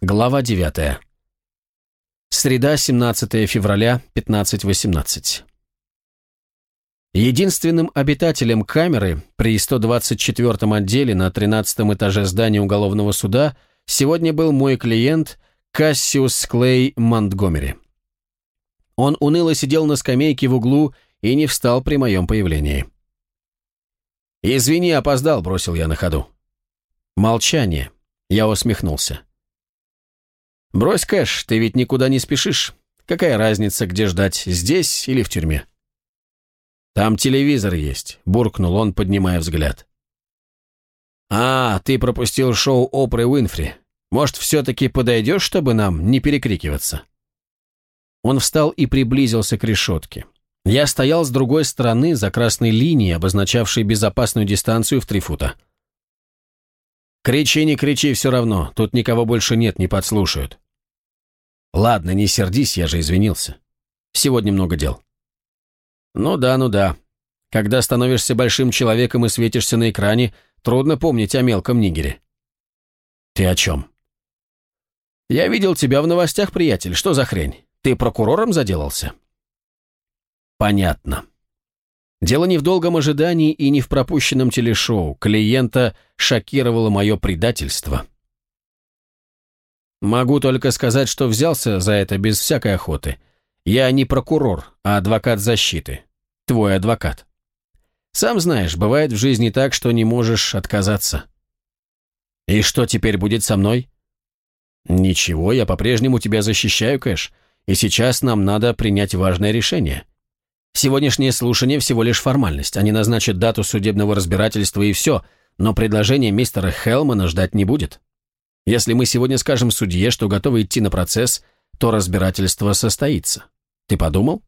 Глава 9. Среда, 17 февраля, 15.18. Единственным обитателем камеры при 124-м отделе на 13 этаже здания уголовного суда сегодня был мой клиент Кассиус Клей Монтгомери. Он уныло сидел на скамейке в углу и не встал при моем появлении. «Извини, опоздал», — бросил я на ходу. Молчание. Я усмехнулся. «Брось кэш, ты ведь никуда не спешишь. Какая разница, где ждать, здесь или в тюрьме?» «Там телевизор есть», — буркнул он, поднимая взгляд. «А, ты пропустил шоу Опры Уинфри. Может, все-таки подойдешь, чтобы нам не перекрикиваться?» Он встал и приблизился к решетке. Я стоял с другой стороны, за красной линией, обозначавшей безопасную дистанцию в три фута. «Кричи, не кричи, все равно, тут никого больше нет, не подслушают». «Ладно, не сердись, я же извинился. Сегодня много дел». Ну да, ну да. Когда становишься большим человеком и светишься на экране, трудно помнить о мелком нигере. Ты о чем? Я видел тебя в новостях, приятель. Что за хрень? Ты прокурором заделался? Понятно. Дело не в долгом ожидании и не в пропущенном телешоу. Клиента шокировало мое предательство. Могу только сказать, что взялся за это без всякой охоты. Я не прокурор, а адвокат защиты. Твой адвокат. Сам знаешь, бывает в жизни так, что не можешь отказаться. И что теперь будет со мной? Ничего, я по-прежнему тебя защищаю, Кэш, и сейчас нам надо принять важное решение. Сегодняшнее слушание всего лишь формальность. Они назначат дату судебного разбирательства и все, но предложение мистера Хелмана ждать не будет. Если мы сегодня скажем судье, что готовы идти на процесс, то разбирательство состоится. Ты подумал?»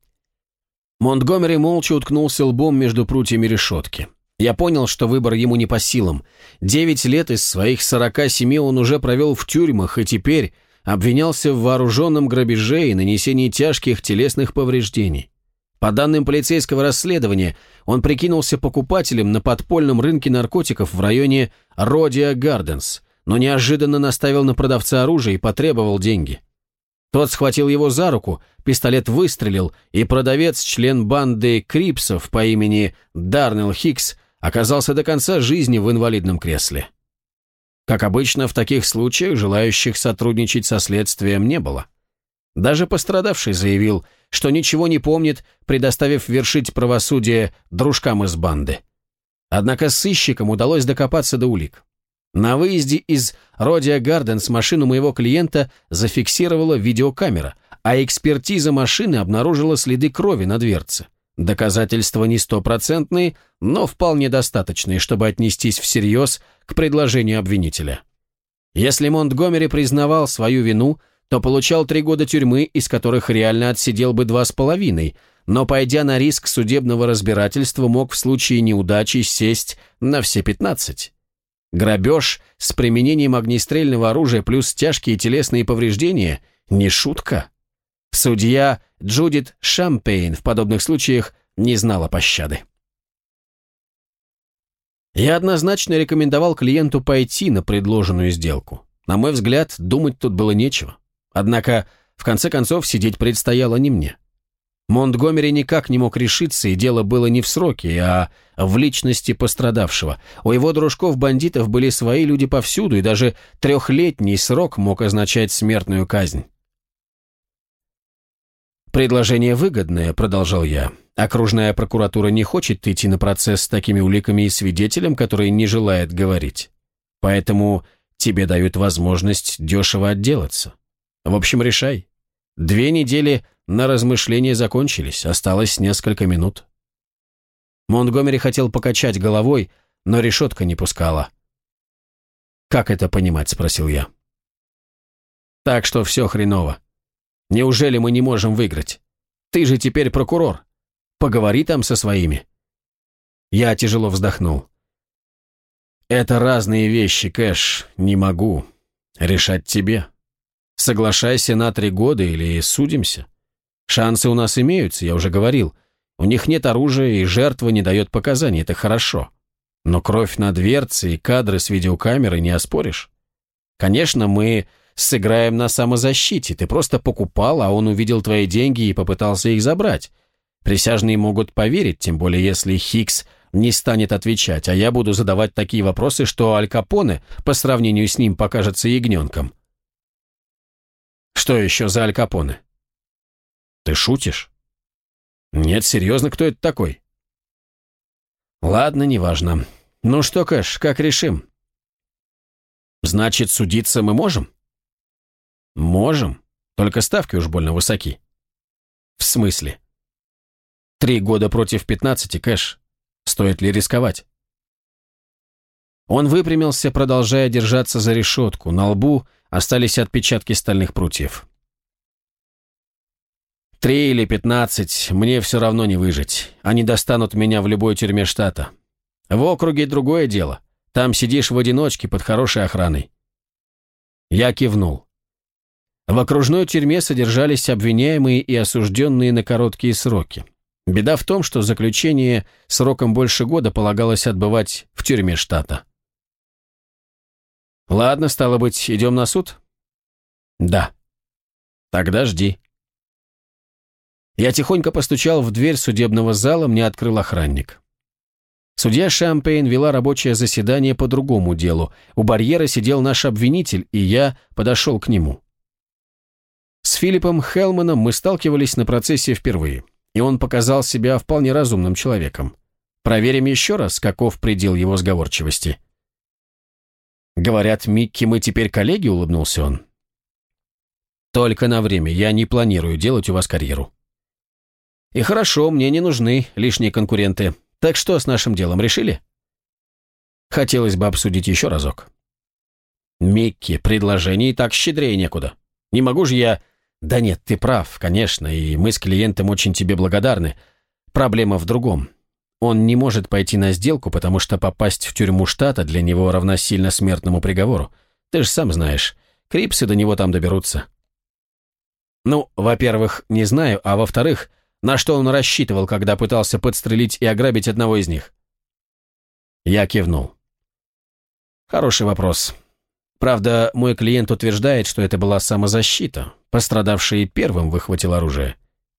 Монтгомери молча уткнулся лбом между прутьями решетки. Я понял, что выбор ему не по силам. Девять лет из своих сорока семи он уже провел в тюрьмах и теперь обвинялся в вооруженном грабеже и нанесении тяжких телесных повреждений. По данным полицейского расследования, он прикинулся покупателем на подпольном рынке наркотиков в районе Родия Гарденс, но неожиданно наставил на продавца оружия и потребовал деньги. Тот схватил его за руку, пистолет выстрелил, и продавец, член банды Крипсов по имени Дарнелл Хикс, оказался до конца жизни в инвалидном кресле. Как обычно, в таких случаях желающих сотрудничать со следствием не было. Даже пострадавший заявил, что ничего не помнит, предоставив вершить правосудие дружкам из банды. Однако сыщикам удалось докопаться до улик. На выезде из Родия Гарденс машину моего клиента зафиксировала видеокамера, а экспертиза машины обнаружила следы крови на дверце. Доказательства не стопроцентные, но вполне достаточные, чтобы отнестись всерьез к предложению обвинителя. Если Монтгомери признавал свою вину, то получал три года тюрьмы, из которых реально отсидел бы два с половиной, но, пойдя на риск судебного разбирательства, мог в случае неудачи сесть на все пятнадцать. Грабеж с применением огнестрельного оружия плюс тяжкие телесные повреждения – не шутка. Судья Джудит Шампейн в подобных случаях не знала пощады. Я однозначно рекомендовал клиенту пойти на предложенную сделку. На мой взгляд, думать тут было нечего. Однако, в конце концов, сидеть предстояло не мне. Монтгомери никак не мог решиться, и дело было не в сроке, а в личности пострадавшего. У его дружков-бандитов были свои люди повсюду, и даже трехлетний срок мог означать смертную казнь. «Предложение выгодное», — продолжал я. «Окружная прокуратура не хочет идти на процесс с такими уликами и свидетелем, который не желает говорить. Поэтому тебе дают возможность дешево отделаться. В общем, решай. Две недели на размышления закончились, осталось несколько минут. Монтгомери хотел покачать головой, но решетка не пускала. «Как это понимать?» – спросил я. «Так что все хреново. Неужели мы не можем выиграть? Ты же теперь прокурор. Поговори там со своими». Я тяжело вздохнул. «Это разные вещи, Кэш. Не могу. Решать тебе». Соглашайся на три года или судимся. Шансы у нас имеются, я уже говорил. У них нет оружия, и жертва не дает показаний, это хорошо. Но кровь на дверце и кадры с видеокамеры не оспоришь. Конечно, мы сыграем на самозащите. Ты просто покупал, а он увидел твои деньги и попытался их забрать. Присяжные могут поверить, тем более если Хикс не станет отвечать, а я буду задавать такие вопросы, что Аль Капоне по сравнению с ним покажется ягненком. Что еще за Аль Капоне? Ты шутишь? Нет, серьезно, кто это такой? Ладно, неважно. Ну что, Кэш, как решим? Значит, судиться мы можем? Можем, только ставки уж больно высоки. В смысле? Три года против пятнадцати, Кэш. Стоит ли рисковать? Он выпрямился, продолжая держаться за решетку. На лбу остались отпечатки стальных прутьев. Три или пятнадцать, мне все равно не выжить. Они достанут меня в любой тюрьме штата. В округе другое дело. Там сидишь в одиночке под хорошей охраной. Я кивнул. В окружной тюрьме содержались обвиняемые и осужденные на короткие сроки. Беда в том, что заключение сроком больше года полагалось отбывать в тюрьме штата. Ладно, стало быть, идем на суд? Да. Тогда жди. Я тихонько постучал в дверь судебного зала, мне открыл охранник. Судья Шампейн вела рабочее заседание по другому делу. У барьера сидел наш обвинитель, и я подошел к нему. С Филиппом Хелманом мы сталкивались на процессе впервые, и он показал себя вполне разумным человеком. Проверим еще раз, каков предел его сговорчивости. «Говорят, Микки, мы теперь коллеги?» — улыбнулся он. «Только на время. Я не планирую делать у вас карьеру». И хорошо, мне не нужны лишние конкуренты. Так что с нашим делом, решили? Хотелось бы обсудить еще разок. Микки, предложений так щедрее некуда. Не могу же я... Да нет, ты прав, конечно, и мы с клиентом очень тебе благодарны. Проблема в другом. Он не может пойти на сделку, потому что попасть в тюрьму штата для него равносильно смертному приговору. Ты же сам знаешь, крипсы до него там доберутся. Ну, во-первых, не знаю, а во-вторых, на что он рассчитывал, когда пытался подстрелить и ограбить одного из них? Я кивнул. Хороший вопрос. Правда, мой клиент утверждает, что это была самозащита. Пострадавший первым выхватил оружие.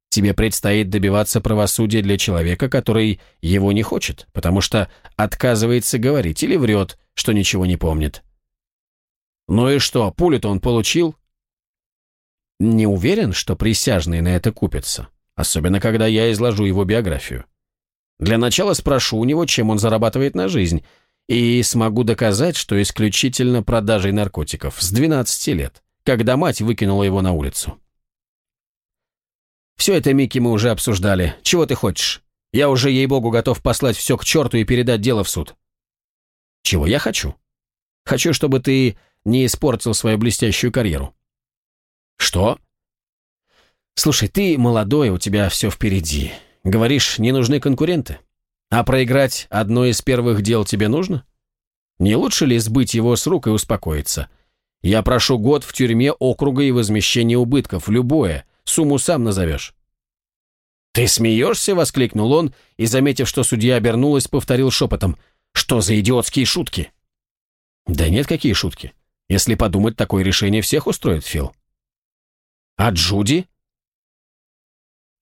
Тебе предстоит добиваться правосудия для человека, который его не хочет, потому что отказывается говорить или врет, что ничего не помнит. Ну и что, пулю-то он получил? Не уверен, что присяжные на это купятся особенно когда я изложу его биографию. Для начала спрошу у него, чем он зарабатывает на жизнь, и смогу доказать, что исключительно продажей наркотиков с 12 лет, когда мать выкинула его на улицу. Все это, Микки, мы уже обсуждали. Чего ты хочешь? Я уже, ей-богу, готов послать все к черту и передать дело в суд. Чего я хочу? Хочу, чтобы ты не испортил свою блестящую карьеру. Что? «Слушай, ты молодой, у тебя все впереди. Говоришь, не нужны конкуренты? А проиграть одно из первых дел тебе нужно? Не лучше ли сбыть его с рук и успокоиться? Я прошу год в тюрьме округа и возмещение убытков, любое, сумму сам назовешь». «Ты смеешься?» — воскликнул он, и, заметив, что судья обернулась, повторил шепотом. «Что за идиотские шутки?» «Да нет, какие шутки. Если подумать, такое решение всех устроит, Фил». «А Джуди?»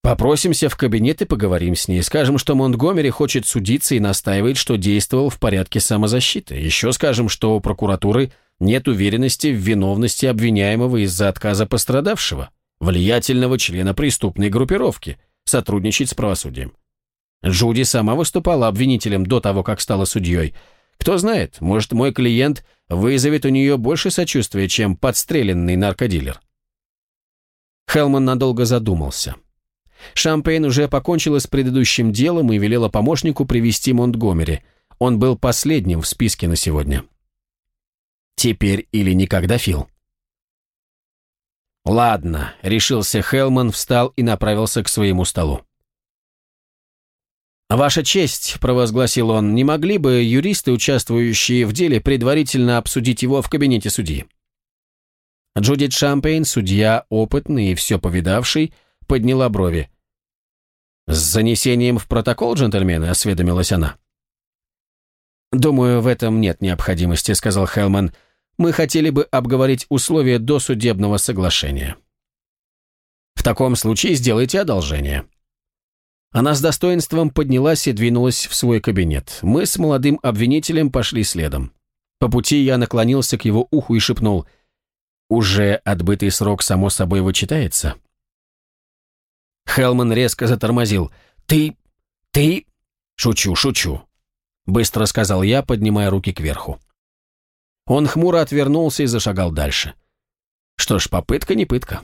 Попросимся в кабинет и поговорим с ней. Скажем, что Монтгомери хочет судиться и настаивает, что действовал в порядке самозащиты. Еще скажем, что у прокуратуры нет уверенности в виновности обвиняемого из-за отказа пострадавшего, влиятельного члена преступной группировки, сотрудничать с правосудием. Джуди сама выступала обвинителем до того, как стала судьей. Кто знает, может, мой клиент вызовет у нее больше сочувствия, чем подстреленный наркодилер. Хелман надолго задумался. Шампейн уже покончила с предыдущим делом и велела помощнику привести Монтгомери. Он был последним в списке на сегодня. Теперь или никогда, Фил. «Ладно», — решился Хелман, встал и направился к своему столу. «Ваша честь», — провозгласил он, — «не могли бы юристы, участвующие в деле, предварительно обсудить его в кабинете судьи?» Джудит Шампейн, судья опытный и все повидавший, подняла брови. «С занесением в протокол, джентльмены?» – осведомилась она. «Думаю, в этом нет необходимости», – сказал Хелман. Мы хотели бы обговорить условия досудебного соглашения». «В таком случае сделайте одолжение». Она с достоинством поднялась и двинулась в свой кабинет. Мы с молодым обвинителем пошли следом. По пути я наклонился к его уху и шепнул «Уже отбытый срок само собой вычитается?» Хелман резко затормозил. «Ты... ты...» «Шучу, шучу», — быстро сказал я, поднимая руки кверху. Он хмуро отвернулся и зашагал дальше. Что ж, попытка не пытка.